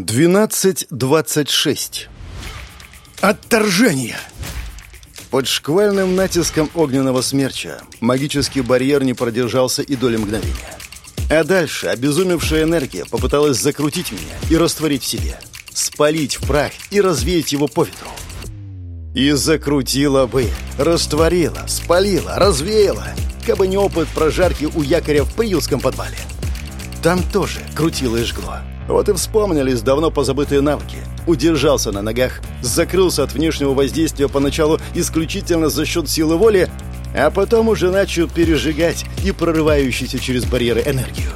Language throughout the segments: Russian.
12.26 Отторжение! Под шквальным натиском огненного смерча магический барьер не продержался и доли мгновения. А дальше обезумевшая энергия попыталась закрутить меня и растворить в себе, спалить в прах и развеять его по ветру. И закрутила бы, растворила, спалила, развеяла, кабы не опыт прожарки у якоря в приютском подвале. Там тоже крутило и жгло. Вот и вспомнились давно позабытые навыки. Удержался на ногах, закрылся от внешнего воздействия поначалу исключительно за счет силы воли, а потом уже начал пережигать и прорывающийся через барьеры энергию.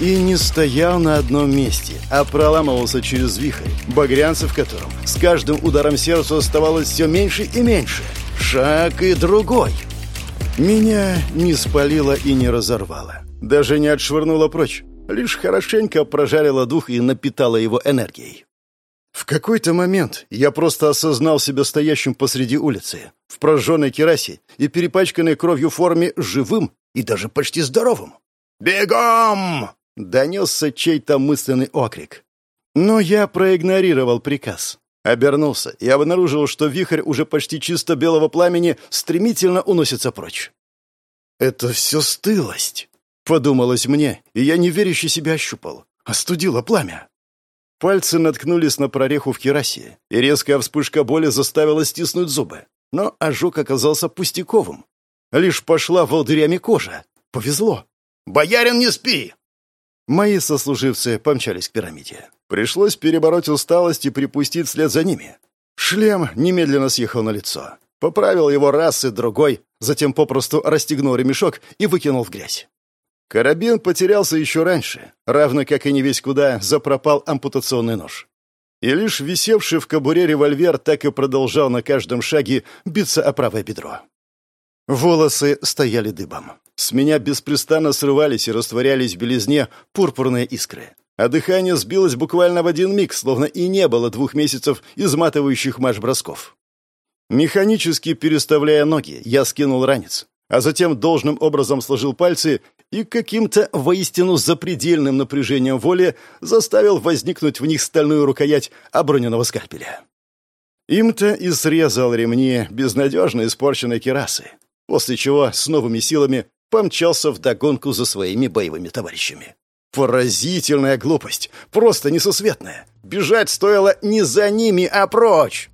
И не стоял на одном месте, а проламывался через вихрь, багрянцы в котором с каждым ударом сердца оставалось все меньше и меньше. Шаг и другой. Меня не спалило и не разорвало. Даже не отшвырнуло прочь лишь хорошенько прожарила дух и напитала его энергией. В какой-то момент я просто осознал себя стоящим посреди улицы, в прожженной керасе и перепачканной кровью форме живым и даже почти здоровым. «Бегом!» — донесся чей-то мысленный окрик. Но я проигнорировал приказ. Обернулся и обнаружил, что вихрь уже почти чисто белого пламени стремительно уносится прочь. Это все стылость. Подумалось мне, и я неверяще себя ощупал. Остудило пламя. Пальцы наткнулись на прореху в керасе, и резкая вспышка боли заставила стиснуть зубы. Но ожог оказался пустяковым. Лишь пошла волдырями кожа. Повезло. «Боярин, не спи!» Мои сослуживцы помчались к пирамиде. Пришлось перебороть усталость и припустить вслед за ними. Шлем немедленно съехал на лицо. Поправил его раз и другой, затем попросту расстегнул ремешок и выкинул в грязь. Карабин потерялся еще раньше, равно как и не весь куда запропал ампутационный нож. И лишь висевший в кобуре револьвер так и продолжал на каждом шаге биться о правое бедро. Волосы стояли дыбом. С меня беспрестанно срывались и растворялись в белизне пурпурные искры. А дыхание сбилось буквально в один миг, словно и не было двух месяцев изматывающих марш-бросков. Механически переставляя ноги, я скинул ранец, а затем должным образом сложил пальцы и каким-то воистину запредельным напряжением воли заставил возникнуть в них стальную рукоять оброненного скальпеля. Им-то и срезал ремни безнадежно испорченной керасы, после чего с новыми силами помчался вдогонку за своими боевыми товарищами. Поразительная глупость, просто несусветная. Бежать стоило не за ними, а прочь.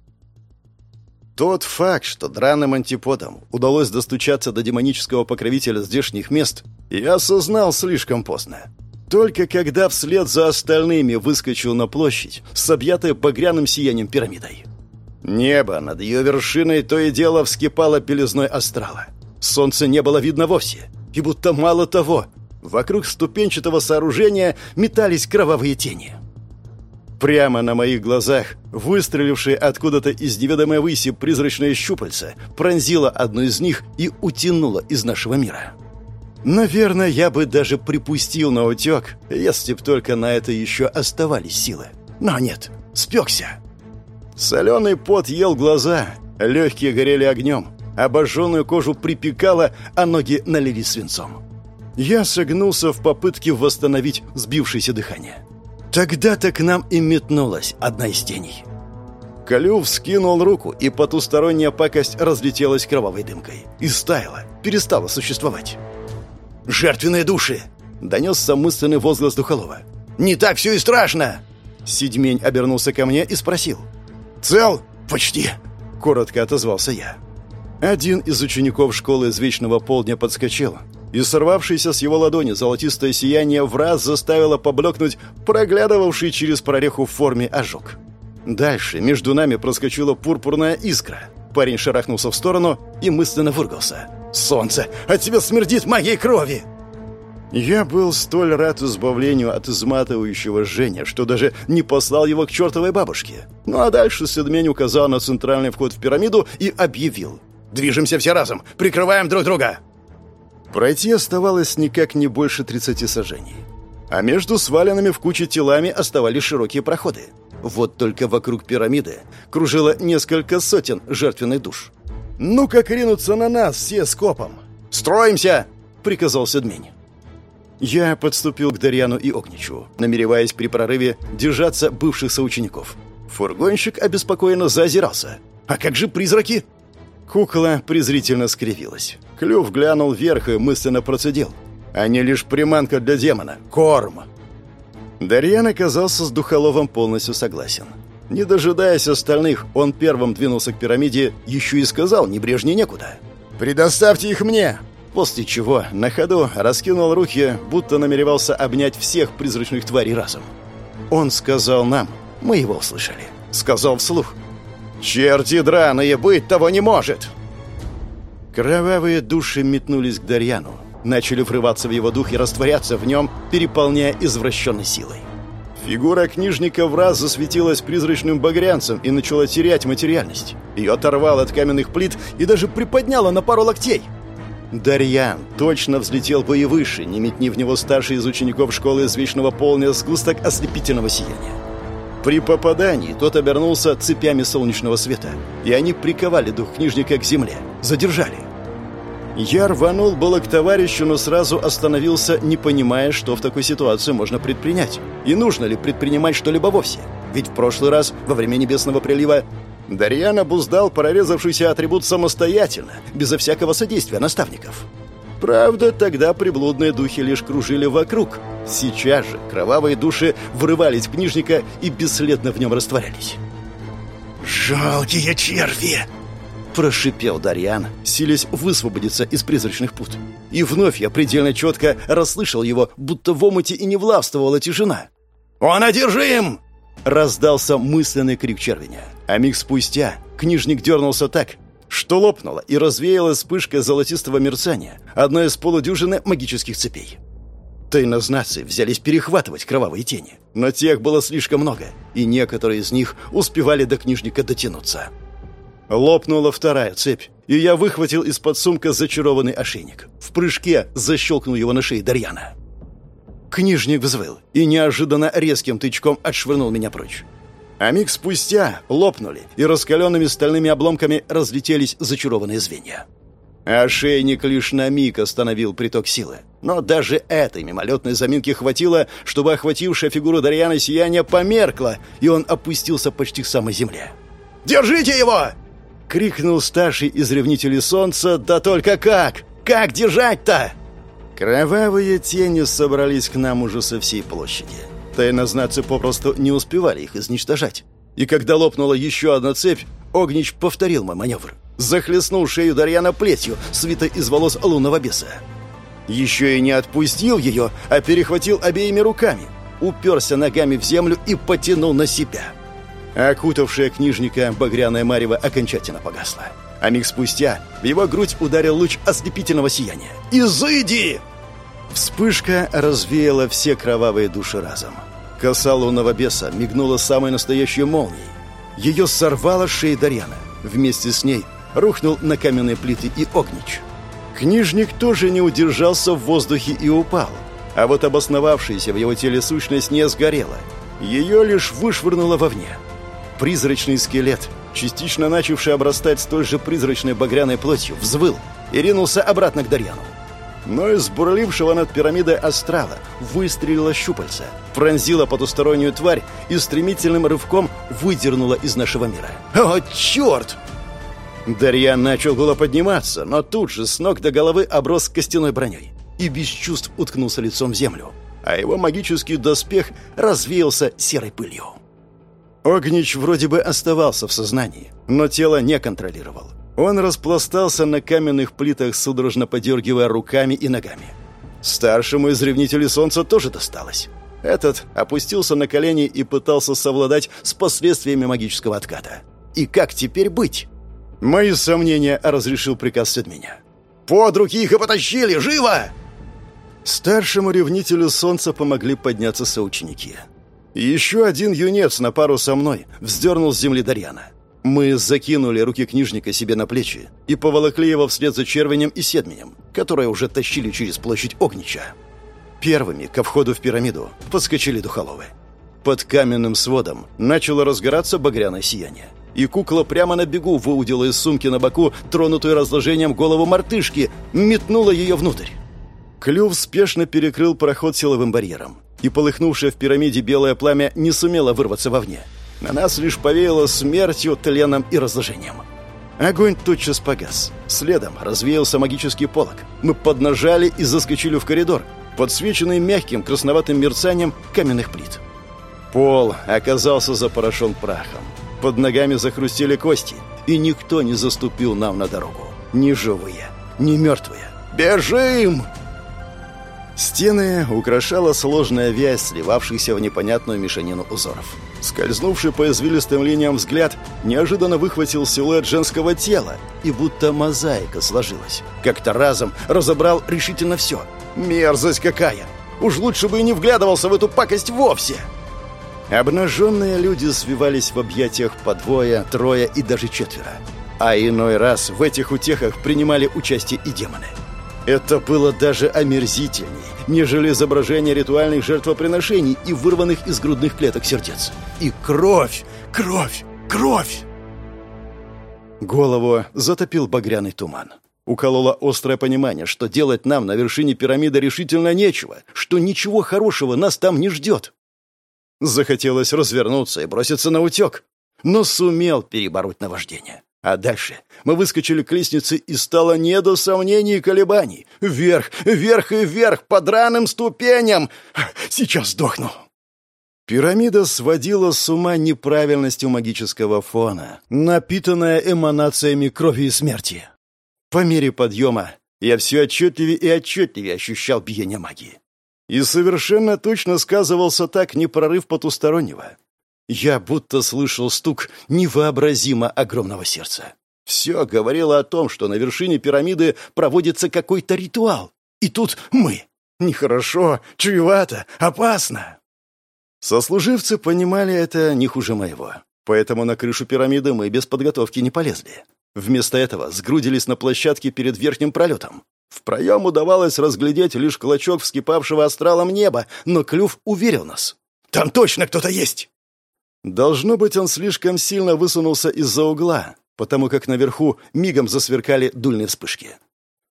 Тот факт, что драным антиподам удалось достучаться до демонического покровителя здешних мест, я осознал слишком поздно. Только когда вслед за остальными выскочил на площадь с объятой багряным сиянием пирамидой. Небо над ее вершиной то и дело вскипало белизной астрала. Солнца не было видно вовсе. И будто мало того, вокруг ступенчатого сооружения метались кровавые тени. Прямо на моих глазах, выстрелившие откуда-то из неведомой выси призрачное щупальце, пронзило одну из них и утянуло из нашего мира. Наверное, я бы даже припустил на утек, если б только на это еще оставались силы. Но нет, спекся. Соленый пот ел глаза, легкие горели огнем, обожженную кожу припекало, а ноги налились свинцом. Я согнулся в попытке восстановить сбившееся дыхание. Тогда-то к нам и метнулась одна из теней. Клюв скинул руку, и потусторонняя пакость разлетелась кровавой дымкой. И стаяла, перестала существовать. «Жертвенные души!» — донесся мысленный возглас Духолова. «Не так все и страшно!» Седьмень обернулся ко мне и спросил. «Цел? Почти!» — коротко отозвался я. Один из учеников школы из Вечного Полдня подскочил, и сорвавшееся с его ладони золотистое сияние в раз заставило поблекнуть проглядывавший через прореху в форме ожог. Дальше между нами проскочила пурпурная искра. Парень шарахнулся в сторону и мысленно выругался. «Солнце! От тебя смердит моей крови!» Я был столь рад избавлению от изматывающего Женя, что даже не послал его к чертовой бабушке. Ну а дальше Седмень указал на центральный вход в пирамиду и объявил. «Движемся все разом! Прикрываем друг друга!» Пройти оставалось никак не больше 30 сажений. А между сваленными в куче телами оставались широкие проходы. Вот только вокруг пирамиды кружило несколько сотен жертвенных душ. «Ну как ринуться на нас все скопом!» «Строимся!» — приказал Седмень. Я подступил к Дарьяну и Огничу, намереваясь при прорыве держаться бывших соучеников. Фургонщик обеспокоенно заозирался. «А как же призраки?» Кукла презрительно скривилась. Клюв глянул вверх и мысленно процедил. «Они лишь приманка для демона. Корм!» Дарьян оказался с Духоловым полностью согласен. Не дожидаясь остальных, он первым двинулся к пирамиде, еще и сказал небрежнее некуда. «Предоставьте их мне!» После чего на ходу раскинул руки, будто намеревался обнять всех призрачных тварей разом. Он сказал нам, мы его услышали. Сказал вслух. «Черти драные, быть того не может!» Кровавые души метнулись к Дарьяну, начали врываться в его дух и растворяться в нем, переполняя извращенной силой. Фигура книжника в раз засветилась призрачным багрянцем и начала терять материальность. Ее оторвало от каменных плит и даже приподняло на пару локтей – Дарьян точно взлетел бы и выше, не метни в него старший из учеников школы извечного полня сгусток ослепительного сияния. При попадании тот обернулся цепями солнечного света, и они приковали дух книжника к земле, задержали. Я рванул было к товарищу, но сразу остановился, не понимая, что в такой ситуации можно предпринять, и нужно ли предпринимать что-либо вовсе. Ведь в прошлый раз, во время Небесного прилива, Дарьян обуздал прорезавшийся атрибут самостоятельно, безо всякого содействия наставников. Правда, тогда приблудные духи лишь кружили вокруг. Сейчас же кровавые души врывались в книжника и бесследно в нем растворялись. «Жалкие черви!» Прошипел Дарьян, силясь высвободиться из призрачных пут. И вновь я предельно четко расслышал его, будто в омуте и не влавствовала тишина. «Он одержим!» Раздался мысленный крик червеня. А миг спустя книжник дернулся так, что лопнула и развеялась вспышка золотистого мерцания, одной из полудюжины магических цепей. Тайнознатцы взялись перехватывать кровавые тени, но тех было слишком много, и некоторые из них успевали до книжника дотянуться. Лопнула вторая цепь, и я выхватил из-под сумка зачарованный ошейник. В прыжке защелкнул его на шее Дарьяна. Книжник взвыл и неожиданно резким тычком отшвырнул меня прочь. А миг спустя лопнули, и раскаленными стальными обломками разлетелись зачарованные звенья. Ошейник лишь на миг остановил приток силы. Но даже этой мимолетной заминки хватило, чтобы охватившая фигуру Дарьяна сияние померкло, и он опустился почти к самой земле. «Держите его!» — крикнул старший из ревнителей солнца. «Да только как? Как держать-то?» Кровавые тени собрались к нам уже со всей площади. Тайнознатцы попросту не успевали их изничтожать. И когда лопнула еще одна цепь, Огнич повторил мой маневр. Захлестнул шею Дарьяна плетью, свитой из волос лунного беса. Еще и не отпустил ее, а перехватил обеими руками. Уперся ногами в землю и потянул на себя. Окутавшая книжника багряная марево окончательно погасла. А миг спустя в его грудь ударил луч ослепительного сияния. «Изыди!» Вспышка развеяла все кровавые души разом. Коса лунного беса мигнула самой настоящей молнией. Ее сорвало с шеи Дарьяна. Вместе с ней рухнул на каменные плиты и Огнич. Книжник тоже не удержался в воздухе и упал. А вот обосновавшаяся в его теле сущность не сгорела. Ее лишь вышвырнуло вовне. Призрачный скелет, частично начавший обрастать столь же призрачной багряной плотью, взвыл и ринулся обратно к Дарьяну. Но из бурлившего над пирамидой астрала выстрелила щупальца, пронзила потустороннюю тварь и стремительным рывком выдернула из нашего мира. «О, черт!» Дарьян начал было подниматься, но тут же с ног до головы оброс костяной броней и без чувств уткнулся лицом в землю, а его магический доспех развеялся серой пылью. Огнич вроде бы оставался в сознании, но тело не контролировал. Он распластался на каменных плитах, судорожно подергивая руками и ногами. Старшему из ревнителей солнца тоже досталось. Этот опустился на колени и пытался совладать с последствиями магического отката. И как теперь быть? Мои сомнения разрешил приказ от меня. «Под руки их и потащили! Живо!» Старшему ревнителю солнца помогли подняться соученики. Еще один юнец на пару со мной вздернул с земли Дарьяна. Мы закинули руки книжника себе на плечи и поволокли его вслед за червенем и седменем, которые уже тащили через площадь Огнича. Первыми ко входу в пирамиду подскочили духоловы. Под каменным сводом начало разгораться багряное сияние, и кукла прямо на бегу выудила из сумки на боку, тронутую разложением голову мартышки, метнула ее внутрь. Клюв спешно перекрыл проход силовым барьером, и полыхнувшее в пирамиде белое пламя не сумело вырваться вовне. На нас лишь повеяло смертью, тленом и разложением. Огонь тотчас погас. Следом развеялся магический полог. Мы поднажали и заскочили в коридор, подсвеченный мягким красноватым мерцанием каменных плит. Пол оказался запорошен прахом. Под ногами захрустели кости, и никто не заступил нам на дорогу. Ни живые, ни мертвые. «Бежим!» Стены украшала сложная вязь, сливавшихся в непонятную мешанину узоров. Скользнувший по извилистым линиям взгляд неожиданно выхватил силуэт женского тела, и будто мозаика сложилась. Как-то разом разобрал решительно все. Мерзость какая! Уж лучше бы и не вглядывался в эту пакость вовсе! Обнаженные люди свивались в объятиях по двое, трое и даже четверо. А иной раз в этих утехах принимали участие и демоны. Это было даже омерзительней, нежели изображение ритуальных жертвоприношений и вырванных из грудных клеток сердец. И кровь, кровь, кровь! Голову затопил багряный туман. Укололо острое понимание, что делать нам на вершине пирамиды решительно нечего, что ничего хорошего нас там не ждет. Захотелось развернуться и броситься на утек, но сумел перебороть наваждение. А дальше мы выскочили к лестнице, и стало не до сомнений и колебаний. Вверх, вверх и вверх, по драным ступеням. Сейчас сдохну. Пирамида сводила с ума неправильностью магического фона, напитанная эманациями крови и смерти. По мере подъема я все отчетливее и отчетливее ощущал биение магии. И совершенно точно сказывался так не прорыв потустороннего, я будто слышал стук невообразимо огромного сердца. Все говорило о том, что на вершине пирамиды проводится какой-то ритуал. И тут мы. Нехорошо, чревато, опасно. Сослуживцы понимали это не хуже моего. Поэтому на крышу пирамиды мы без подготовки не полезли. Вместо этого сгрудились на площадке перед верхним пролетом. В проем удавалось разглядеть лишь клочок вскипавшего астралом неба, но клюв уверил нас. «Там точно кто-то есть!» Должно быть, он слишком сильно высунулся из-за угла, потому как наверху мигом засверкали дульные вспышки.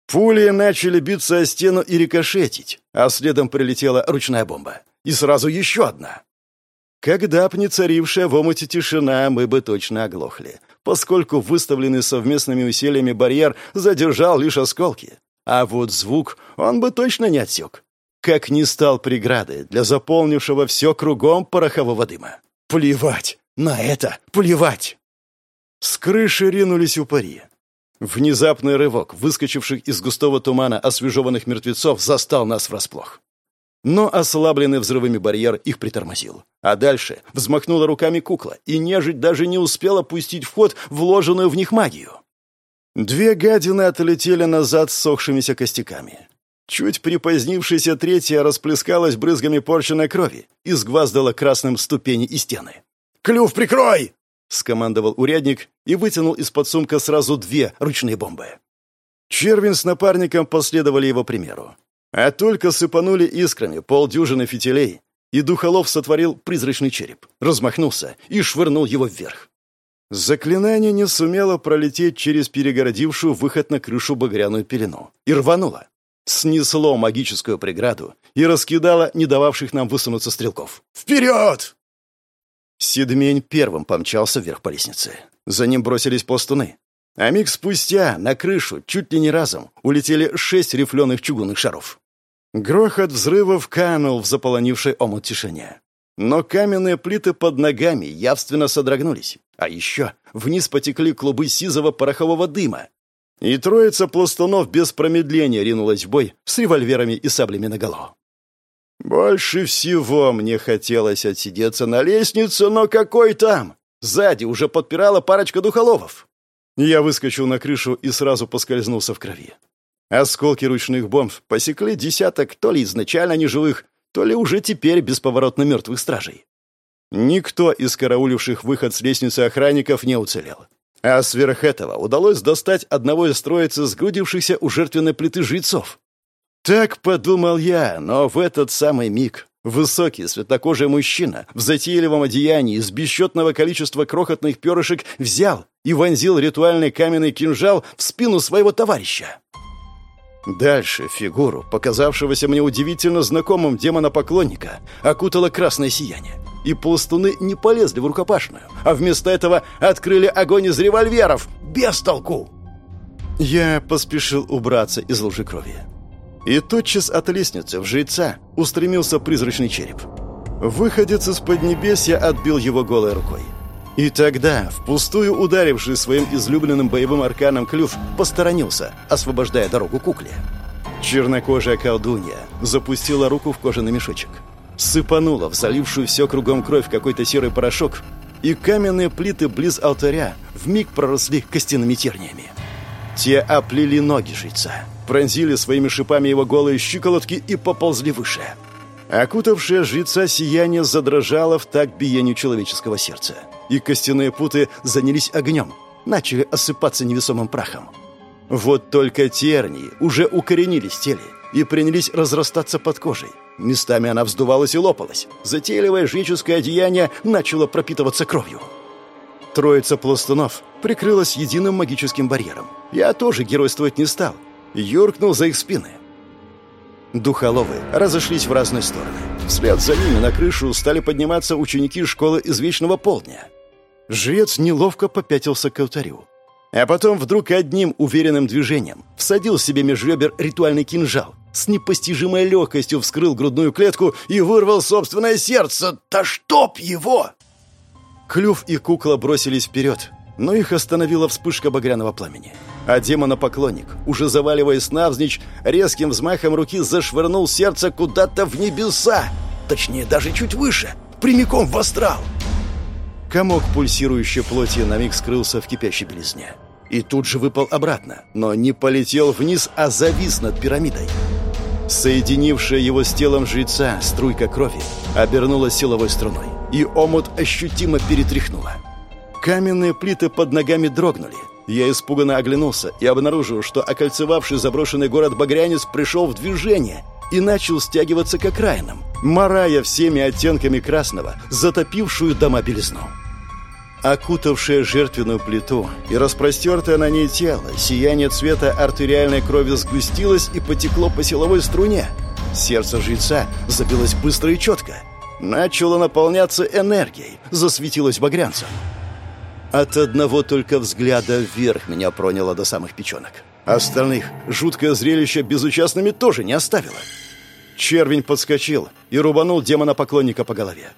Пули начали биться о стену и рикошетить, а следом прилетела ручная бомба. И сразу еще одна. Когда б не царившая в омуте тишина, мы бы точно оглохли, поскольку выставленный совместными усилиями барьер задержал лишь осколки. А вот звук он бы точно не отсек. Как не стал преградой для заполнившего все кругом порохового дыма. Плевать! На это плевать! С крыши ринулись упыри. Внезапный рывок, выскочивших из густого тумана освежеванных мертвецов, застал нас врасплох. Но ослабленный взрывами барьер их притормозил. А дальше взмахнула руками кукла, и нежить даже не успела пустить в ход вложенную в них магию. Две гадины отлетели назад с сохшимися костяками. Чуть припозднившаяся третья расплескалась брызгами порченной крови и сгваздала красным ступени и стены. «Клюв прикрой!» — скомандовал урядник и вытянул из-под сумка сразу две ручные бомбы. Червин с напарником последовали его примеру. А только сыпанули искрами полдюжины фитилей, и Духолов сотворил призрачный череп, размахнулся и швырнул его вверх. Заклинание не сумело пролететь через перегородившую выход на крышу багряную пелену и рвануло снесло магическую преграду и раскидало не дававших нам высунуться стрелков. «Вперед!» Седмень первым помчался вверх по лестнице. За ним бросились пластуны. А миг спустя на крышу, чуть ли не разом, улетели шесть рифленых чугунных шаров. Грохот взрывов канул в заполонившей омут тишине. Но каменные плиты под ногами явственно содрогнулись. А еще вниз потекли клубы сизого порохового дыма, и троица пластунов без промедления ринулась в бой с револьверами и саблями наголо. Больше всего мне хотелось отсидеться на лестнице, но какой там? Сзади уже подпирала парочка духоловов. Я выскочил на крышу и сразу поскользнулся в крови. Осколки ручных бомб посекли десяток то ли изначально неживых, то ли уже теперь бесповоротно мертвых стражей. Никто из карауливших выход с лестницы охранников не уцелел. А сверх этого удалось достать одного из троицы сгрудившихся у жертвенной плиты жрецов. Так подумал я, но в этот самый миг высокий светлокожий мужчина в затейливом одеянии из бесчетного количества крохотных перышек взял и вонзил ритуальный каменный кинжал в спину своего товарища. Дальше фигуру, показавшегося мне удивительно знакомым демона-поклонника, окутало красное сияние. И пластуны не полезли в рукопашную, а вместо этого открыли огонь из револьверов. Без толку! Я поспешил убраться из лужи крови. И тотчас от лестницы в жреца устремился призрачный череп. Выходец из Поднебесья отбил его голой рукой. И тогда, впустую ударивший своим излюбленным боевым арканом клюв, посторонился, освобождая дорогу кукле. Чернокожая колдунья запустила руку в кожаный мешочек. Сыпанула в залившую все кругом кровь какой-то серый порошок, и каменные плиты близ алтаря вмиг проросли костяными терниями. Те оплели ноги жреца, пронзили своими шипами его голые щиколотки и поползли выше. Окутавшее жреца сияние задрожало в такт биению человеческого сердца и костяные путы занялись огнем, начали осыпаться невесомым прахом. Вот только тернии уже укоренились в теле и принялись разрастаться под кожей. Местами она вздувалась и лопалась. Затейливое жреческое одеяние начало пропитываться кровью. Троица пластунов прикрылась единым магическим барьером. Я тоже геройствовать не стал. Юркнул за их спины. Духоловы разошлись в разные стороны. Вслед за ними на крышу стали подниматься ученики школы извечного полдня. Жрец неловко попятился к алтарю. А потом вдруг одним уверенным движением всадил себе меж ребер ритуальный кинжал, с непостижимой легкостью вскрыл грудную клетку и вырвал собственное сердце. «Да чтоб его!» Клюв и кукла бросились вперед, но их остановила вспышка багряного пламени. А демона-поклонник, уже заваливаясь навзничь, резким взмахом руки зашвырнул сердце куда-то в небеса. Точнее, даже чуть выше, прямиком в астрал. Комок пульсирующей плоти на миг скрылся в кипящей белизне. И тут же выпал обратно, но не полетел вниз, а завис над пирамидой. Соединившая его с телом жреца струйка крови обернулась силовой струной, и омут ощутимо перетряхнула. Каменные плиты под ногами дрогнули, я испуганно оглянулся и обнаружил, что окольцевавший заброшенный город Багрянец пришел в движение и начал стягиваться к окраинам, морая всеми оттенками красного, затопившую дома белизну. Окутавшее жертвенную плиту и распростертое на ней тело, сияние цвета артериальной крови сгустилось и потекло по силовой струне. Сердце жреца забилось быстро и четко. Начало наполняться энергией, засветилось багрянцем. От одного только взгляда вверх меня проняло до самых печенок. Остальных жуткое зрелище безучастными тоже не оставило. Червень подскочил и рубанул демона-поклонника по голове.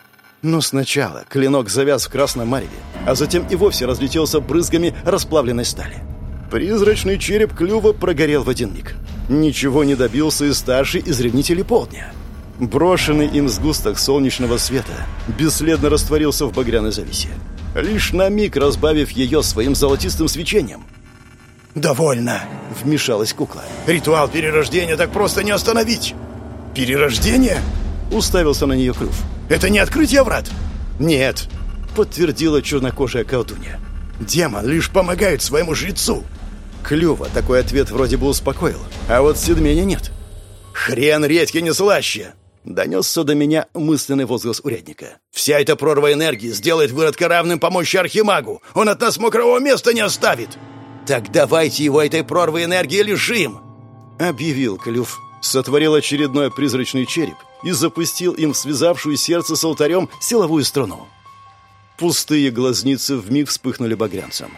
Но сначала клинок завяз в красном мареве, а затем и вовсе разлетелся брызгами расплавленной стали. Призрачный череп клюва прогорел в один миг. Ничего не добился и старший из ревнителей полдня. Брошенный им сгусток солнечного света бесследно растворился в багряной зависе лишь на миг разбавив ее своим золотистым свечением. «Довольно!» — вмешалась кукла. «Ритуал перерождения так просто не остановить!» «Перерождение?» — уставился на нее Крюв. «Это не открытие врат?» «Нет», — подтвердила чернокожая колдунья. «Демон лишь помогает своему жрецу!» Клюва такой ответ вроде бы успокоил, а вот Седменя нет. «Хрен редьки не слаще!» Донесся до меня мысленный возглас урядника. «Вся эта прорва энергии сделает выродка равным помощи Архимагу! Он от нас мокрого места не оставит!» «Так давайте его этой прорвой энергии лишим!» Объявил Клюв, сотворил очередной призрачный череп и запустил им в связавшую сердце с алтарем силовую струну. Пустые глазницы вмиг вспыхнули багрянцем.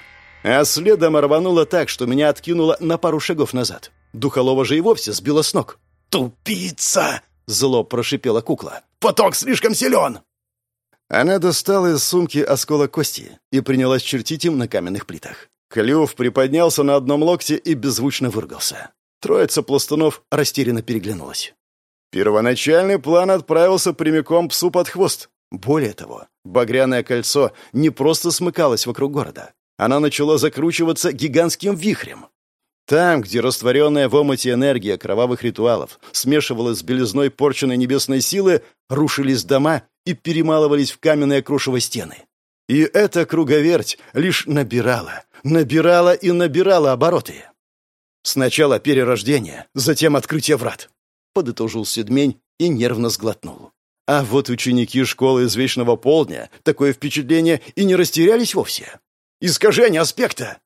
А следом рвануло так, что меня откинуло на пару шагов назад. Духолова же и вовсе сбила с ног. «Тупица!» Зло прошипела кукла. «Поток слишком силен!» Она достала из сумки осколок кости и принялась чертить им на каменных плитах. Клюв приподнялся на одном локте и беззвучно выругался. Троица пластунов растерянно переглянулась. Первоначальный план отправился прямиком псу под хвост. Более того, багряное кольцо не просто смыкалось вокруг города. Оно начало закручиваться гигантским вихрем. Там, где растворенная в омуте энергия кровавых ритуалов смешивалась с белизной порченной небесной силы, рушились дома и перемалывались в каменные крушево стены. И эта круговерть лишь набирала, набирала и набирала обороты. Сначала перерождение, затем открытие врат. Подытожил Седмень и нервно сглотнул. А вот ученики школы из Вечного Полдня такое впечатление и не растерялись вовсе. «Искажение аспекта!»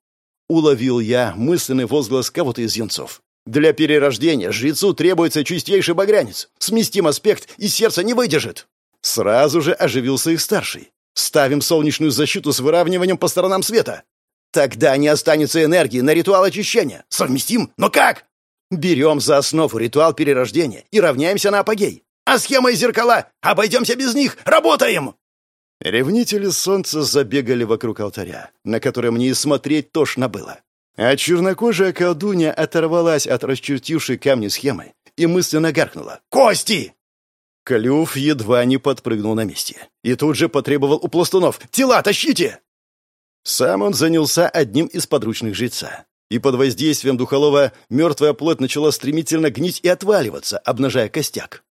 уловил я мысленный возглас кого-то из юнцов. Для перерождения жрецу требуется чистейший багрянец. Сместим аспект, и сердце не выдержит. Сразу же оживился их старший. Ставим солнечную защиту с выравниванием по сторонам света. Тогда не останется энергии на ритуал очищения. Совместим? Но как? Берем за основу ритуал перерождения и равняемся на апогей. А схема и зеркала? Обойдемся без них. Работаем! Ревнители солнца забегали вокруг алтаря, на который мне и смотреть тошно было. А чернокожая колдунья оторвалась от расчертившей камни схемы и мысленно гаркнула. «Кости!» Клюв едва не подпрыгнул на месте. И тут же потребовал у пластунов «Тела тащите!» Сам он занялся одним из подручных жреца. И под воздействием духолова мертвая плоть начала стремительно гнить и отваливаться, обнажая костяк.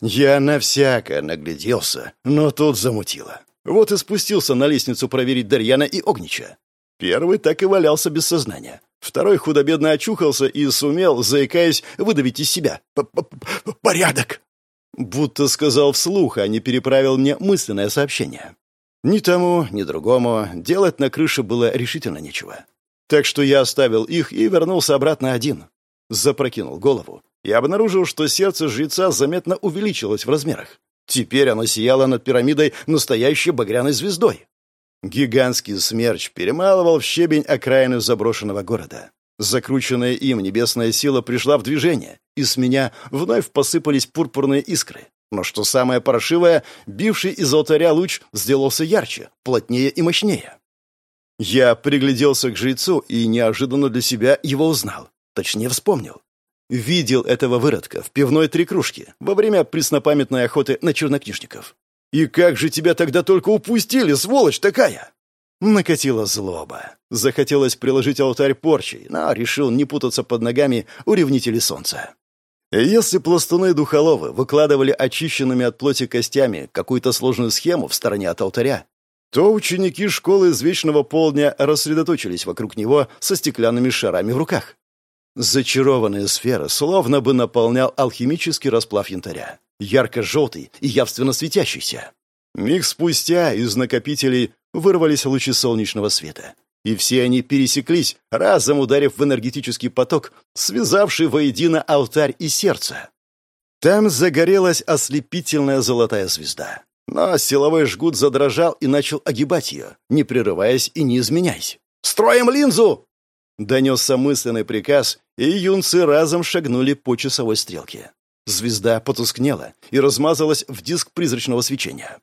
Я на всякое нагляделся, но тут замутило. Вот и спустился на лестницу проверить Дарьяна и Огнича. Первый так и валялся без сознания. Второй худо-бедно очухался и сумел, заикаясь, выдавить из себя. П -п -п «Порядок!» Будто сказал вслух, а не переправил мне мысленное сообщение. Ни тому, ни другому делать на крыше было решительно нечего. Так что я оставил их и вернулся обратно один. Запрокинул голову и обнаружил, что сердце жреца заметно увеличилось в размерах. Теперь оно сияло над пирамидой настоящей багряной звездой. Гигантский смерч перемалывал в щебень окраины заброшенного города. Закрученная им небесная сила пришла в движение, и с меня вновь посыпались пурпурные искры. Но что самое паршивое, бивший из алтаря луч сделался ярче, плотнее и мощнее. Я пригляделся к жрецу и неожиданно для себя его узнал. Точнее, вспомнил. Видел этого выродка в пивной три кружки во время преснопамятной охоты на чернокнижников. «И как же тебя тогда только упустили, сволочь такая!» Накатила злоба. Захотелось приложить алтарь порчей, но решил не путаться под ногами у ревнителей солнца. Если пластуны духоловы выкладывали очищенными от плоти костями какую-то сложную схему в стороне от алтаря, то ученики школы из Вечного Полдня рассредоточились вокруг него со стеклянными шарами в руках. Зачарованная сфера словно бы наполнял алхимический расплав янтаря, ярко-желтый и явственно светящийся. Миг спустя из накопителей вырвались лучи солнечного света, и все они пересеклись, разом ударив в энергетический поток, связавший воедино алтарь и сердце. Там загорелась ослепительная золотая звезда. Но силовой жгут задрожал и начал огибать ее, не прерываясь и не изменяясь. «Строим линзу!» Донесся мысленный приказ, и юнцы разом шагнули по часовой стрелке. Звезда потускнела и размазалась в диск призрачного свечения.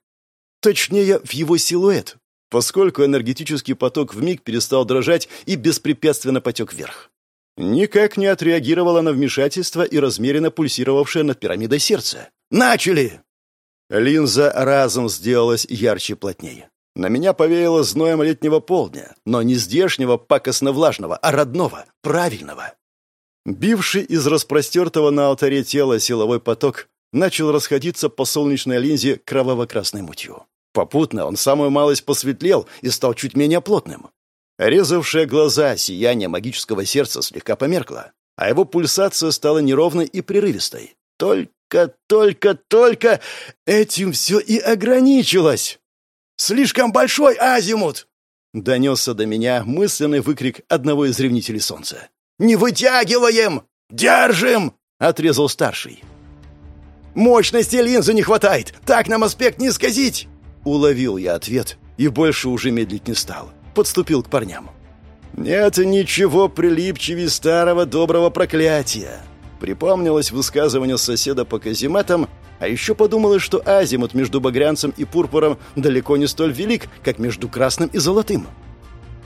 Точнее, в его силуэт, поскольку энергетический поток вмиг перестал дрожать и беспрепятственно потек вверх. Никак не отреагировало на вмешательство и размеренно пульсировавшее над пирамидой сердце. «Начали!» Линза разом сделалась ярче и плотнее. На меня повеяло зноем летнего полдня, но не здешнего пакостно-влажного, а родного, правильного. Бивший из распростертого на алтаре тела силовой поток начал расходиться по солнечной линзе кроваво-красной мутью. Попутно он самую малость посветлел и стал чуть менее плотным. Резавшее глаза сияние магического сердца слегка померкло, а его пульсация стала неровной и прерывистой. Только, только, только этим все и ограничилось. «Слишком большой азимут!» — донесся до меня мысленный выкрик одного из ревнителей солнца. «Не вытягиваем! Держим!» — отрезал старший. «Мощности линзы не хватает! Так нам аспект не сказить!» Уловил я ответ и больше уже медлить не стал. Подступил к парням. «Нет ничего прилипчивее старого доброго проклятия!» Припомнилось высказывание соседа по казематам, а еще подумалось, что азимут между багрянцем и пурпуром далеко не столь велик, как между красным и золотым.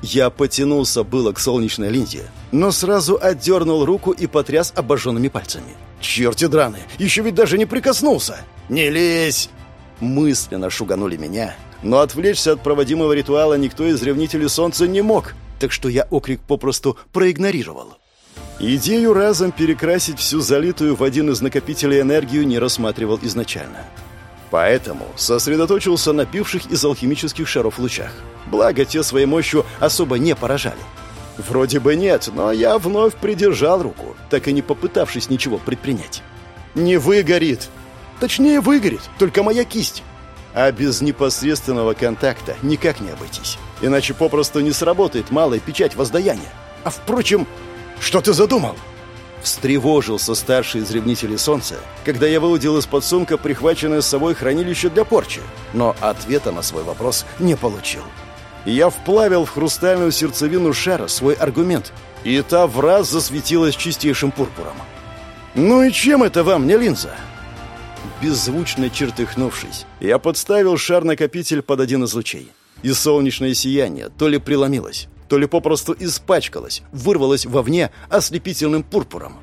Я потянулся было к солнечной линзе, но сразу отдернул руку и потряс обожженными пальцами. «Черти драны! Еще ведь даже не прикоснулся!» «Не лезь!» Мысленно шуганули меня, но отвлечься от проводимого ритуала никто из ревнителей солнца не мог, так что я окрик попросту проигнорировал. Идею разом перекрасить всю залитую в один из накопителей энергию не рассматривал изначально. Поэтому сосредоточился на пивших из алхимических шаров лучах. Благо, те своей мощью особо не поражали. Вроде бы нет, но я вновь придержал руку, так и не попытавшись ничего предпринять. «Не выгорит!» Точнее, выгорит, только моя кисть. А без непосредственного контакта никак не обойтись. Иначе попросту не сработает малая печать воздаяния. А впрочем, что ты задумал? Встревожился старший из ревнителей солнца, когда я выудил из-под сумка прихваченное с собой хранилище для порчи, но ответа на свой вопрос не получил. Я вплавил в хрустальную сердцевину шара свой аргумент, и та в раз засветилась чистейшим пурпуром. «Ну и чем это вам, не линза?» Беззвучно чертыхнувшись, я подставил шар-накопитель под один из лучей. И солнечное сияние то ли преломилось, то ли попросту испачкалось, вырвалось вовне ослепительным пурпуром.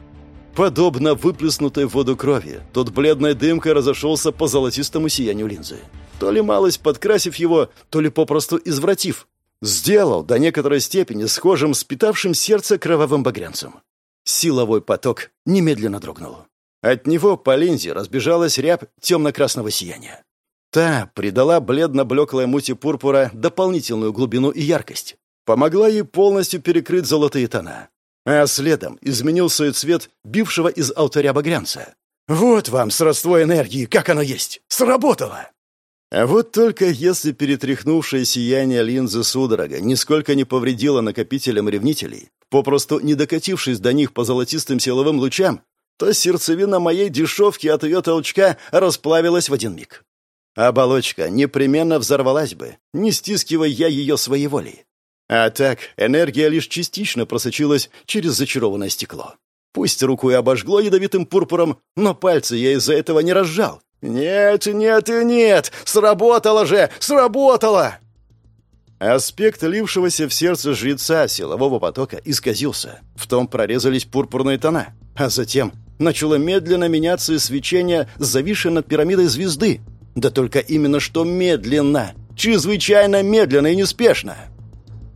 Подобно выплеснутой в воду крови, тот бледной дымкой разошелся по золотистому сиянию линзы. То ли малость подкрасив его, то ли попросту извратив. Сделал до некоторой степени схожим с питавшим сердце кровавым багрянцем. Силовой поток немедленно дрогнул. От него по линзе разбежалась рябь темно-красного сияния. Та придала бледно-блеклой мути пурпура дополнительную глубину и яркость. Помогла ей полностью перекрыть золотые тона. А следом изменился и цвет бившего из алтаря багрянца. «Вот вам сродство энергии, как оно есть! Сработало!» А вот только если перетряхнувшее сияние линзы судорога нисколько не повредило накопителям ревнителей, попросту не докатившись до них по золотистым силовым лучам, то сердцевина моей дешевки от ее толчка расплавилась в один миг. Оболочка непременно взорвалась бы, не стискивая я ее своей волей. А так, энергия лишь частично просочилась через зачарованное стекло. Пусть руку и обожгло ядовитым пурпуром, но пальцы я из-за этого не разжал. «Нет, нет и нет! Сработало же! Сработало!» Аспект лившегося в сердце жреца силового потока исказился. В том прорезались пурпурные тона. А затем начало медленно меняться свечение, зависшее над пирамидой звезды. Да только именно что медленно, чрезвычайно медленно и неспешно.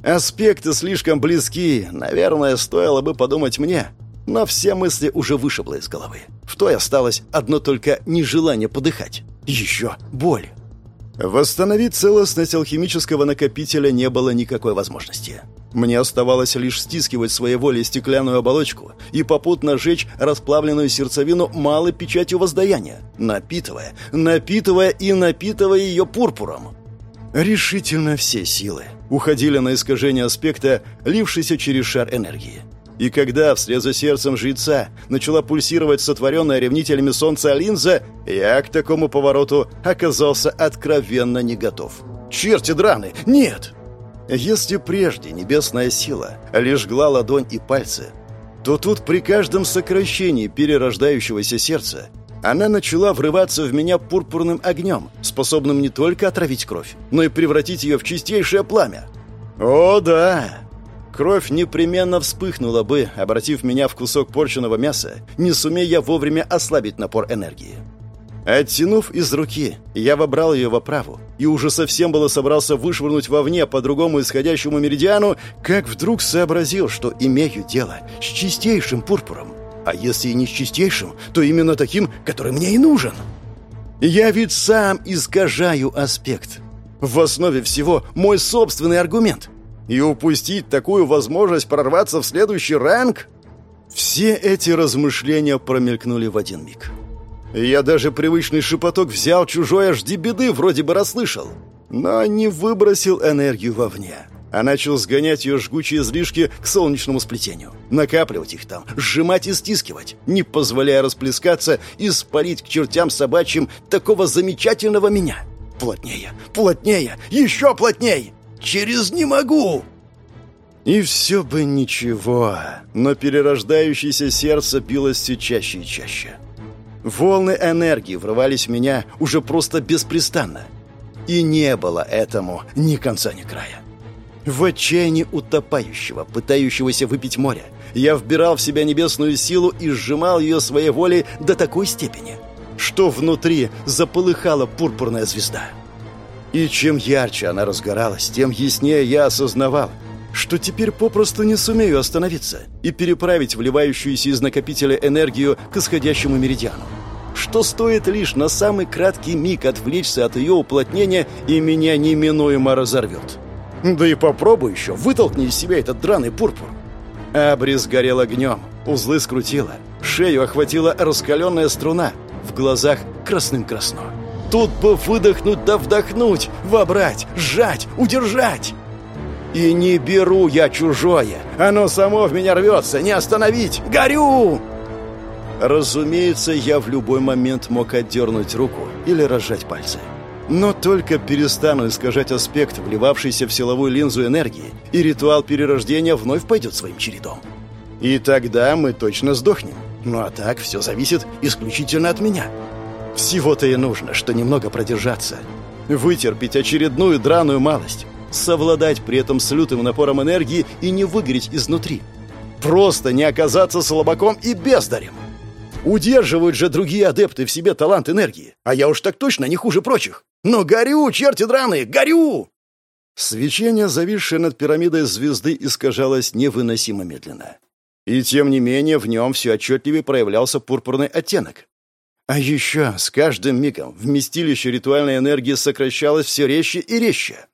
Аспекты слишком близки, наверное, стоило бы подумать мне. Но все мысли уже вышибло из головы. В той осталось одно только нежелание подыхать. Еще боль. Восстановить целостность алхимического накопителя не было никакой возможности. Мне оставалось лишь стискивать своей волей стеклянную оболочку и попутно жечь расплавленную сердцевину малой печатью воздаяния, напитывая, напитывая и напитывая ее пурпуром. Решительно все силы уходили на искажение аспекта, лившийся через шар энергии. И когда вслед за сердцем жреца начала пульсировать сотворенная ревнителями солнца линза, я к такому повороту оказался откровенно не готов. «Черти драны! Нет!» Если прежде небесная сила лишь жгла ладонь и пальцы, то тут при каждом сокращении перерождающегося сердца она начала врываться в меня пурпурным огнем, способным не только отравить кровь, но и превратить ее в чистейшее пламя. «О, да!» Кровь непременно вспыхнула бы, обратив меня в кусок порченного мяса, не сумея вовремя ослабить напор энергии. Оттянув из руки, я вобрал ее в оправу и уже совсем было собрался вышвырнуть вовне по другому исходящему меридиану, как вдруг сообразил, что имею дело с чистейшим пурпуром. А если и не с чистейшим, то именно таким, который мне и нужен. Я ведь сам искажаю аспект. В основе всего мой собственный аргумент. И упустить такую возможность прорваться в следующий ранг? Все эти размышления промелькнули в один миг. Я даже привычный шепоток взял чужое «жди беды» вроде бы расслышал. Но не выбросил энергию вовне, а начал сгонять ее жгучие излишки к солнечному сплетению. Накапливать их там, сжимать и стискивать, не позволяя расплескаться и спалить к чертям собачьим такого замечательного меня. Плотнее, плотнее, еще плотнее! Через не могу!» И все бы ничего, но перерождающееся сердце билось все чаще и чаще. Волны энергии врывались в меня уже просто беспрестанно. И не было этому ни конца, ни края. В отчаянии утопающего, пытающегося выпить море, я вбирал в себя небесную силу и сжимал ее своей волей до такой степени, что внутри заполыхала пурпурная звезда. И чем ярче она разгоралась, тем яснее я осознавал, что теперь попросту не сумею остановиться и переправить вливающуюся из накопителя энергию к исходящему меридиану. Что стоит лишь на самый краткий миг отвлечься от ее уплотнения, и меня неминуемо разорвет. Да и попробуй еще, вытолкни из себя этот драный пурпур. Абрис горел огнем, узлы скрутило, шею охватила раскаленная струна, в глазах красным-красно. Тут бы выдохнуть да вдохнуть, вобрать, сжать, удержать. И не беру я чужое. Оно само в меня рвется, не остановить. Горю! Разумеется, я в любой момент мог отдернуть руку или разжать пальцы. Но только перестану искажать аспект, вливавшийся в силовую линзу энергии, и ритуал перерождения вновь пойдет своим чередом. И тогда мы точно сдохнем. Ну а так все зависит исключительно от меня. Всего-то и нужно, что немного продержаться. Вытерпеть очередную драную малость. Совладать при этом с лютым напором энергии и не выгореть изнутри. Просто не оказаться слабаком и бездарем. Удерживают же другие адепты в себе талант энергии. А я уж так точно не хуже прочих. Но горю, черти драные, горю! Свечение, зависшее над пирамидой звезды, искажалось невыносимо медленно. И тем не менее в нем все отчетливее проявлялся пурпурный оттенок. А еще с каждым мигом вместилище ритуальной энергии сокращалось все резче и резче.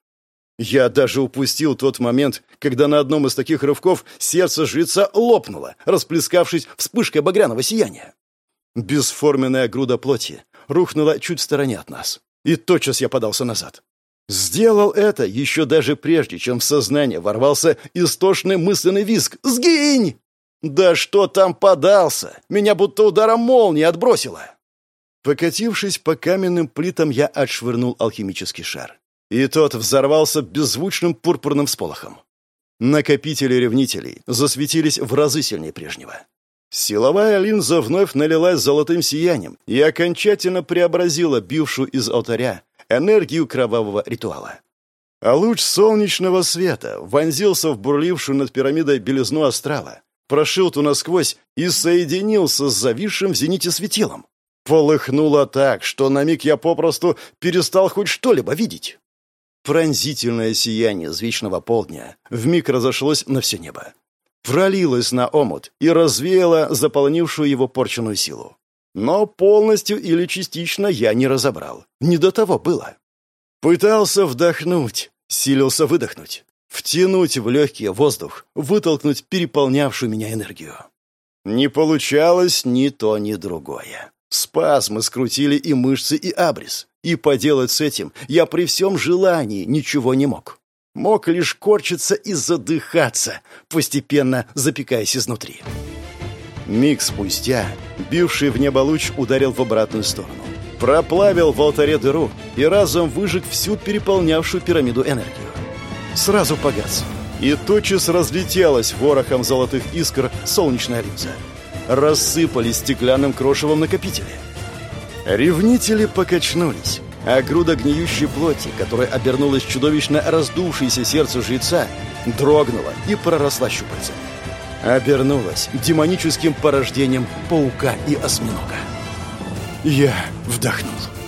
Я даже упустил тот момент, когда на одном из таких рывков сердце жрица лопнуло, расплескавшись вспышкой багряного сияния. Бесформенная груда плоти рухнула чуть в стороне от нас. И тотчас я подался назад. Сделал это еще даже прежде, чем в сознание ворвался истошный мысленный визг «Сгинь!» «Да что там подался? Меня будто ударом молнии отбросило!» Покатившись по каменным плитам, я отшвырнул алхимический шар. И тот взорвался беззвучным пурпурным сполохом. Накопители ревнителей засветились в разы сильнее прежнего. Силовая линза вновь налилась золотым сиянием и окончательно преобразила бившую из алтаря энергию кровавого ритуала. А луч солнечного света вонзился в бурлившую над пирамидой белизну астрала, прошил ту насквозь и соединился с зависшим в зените светилом. Полыхнуло так, что на миг я попросту перестал хоть что-либо видеть. Пронзительное сияние звичного полдня вмиг разошлось на все небо. Пролилось на омут и развеяло заполнившую его порченную силу. Но полностью или частично я не разобрал. Не до того было. Пытался вдохнуть, силился выдохнуть. Втянуть в легкий воздух, вытолкнуть переполнявшую меня энергию. Не получалось ни то, ни другое. Спазмы скрутили и мышцы, и абрис. И поделать с этим я при всем желании ничего не мог. Мог лишь корчиться и задыхаться, постепенно запекаясь изнутри. Миг спустя бивший в небо луч ударил в обратную сторону. Проплавил в алтаре дыру и разом выжег всю переполнявшую пирамиду энергию. Сразу погас. И тотчас разлетелась ворохом золотых искр солнечная линза рассыпались стеклянным крошевом накопители. Ревнители покачнулись, а груда гниющей плоти, которая обернулась чудовищно раздувшееся сердце жреца, дрогнула и проросла щупальцем. Обернулась демоническим порождением паука и осьминога. Я вдохнул.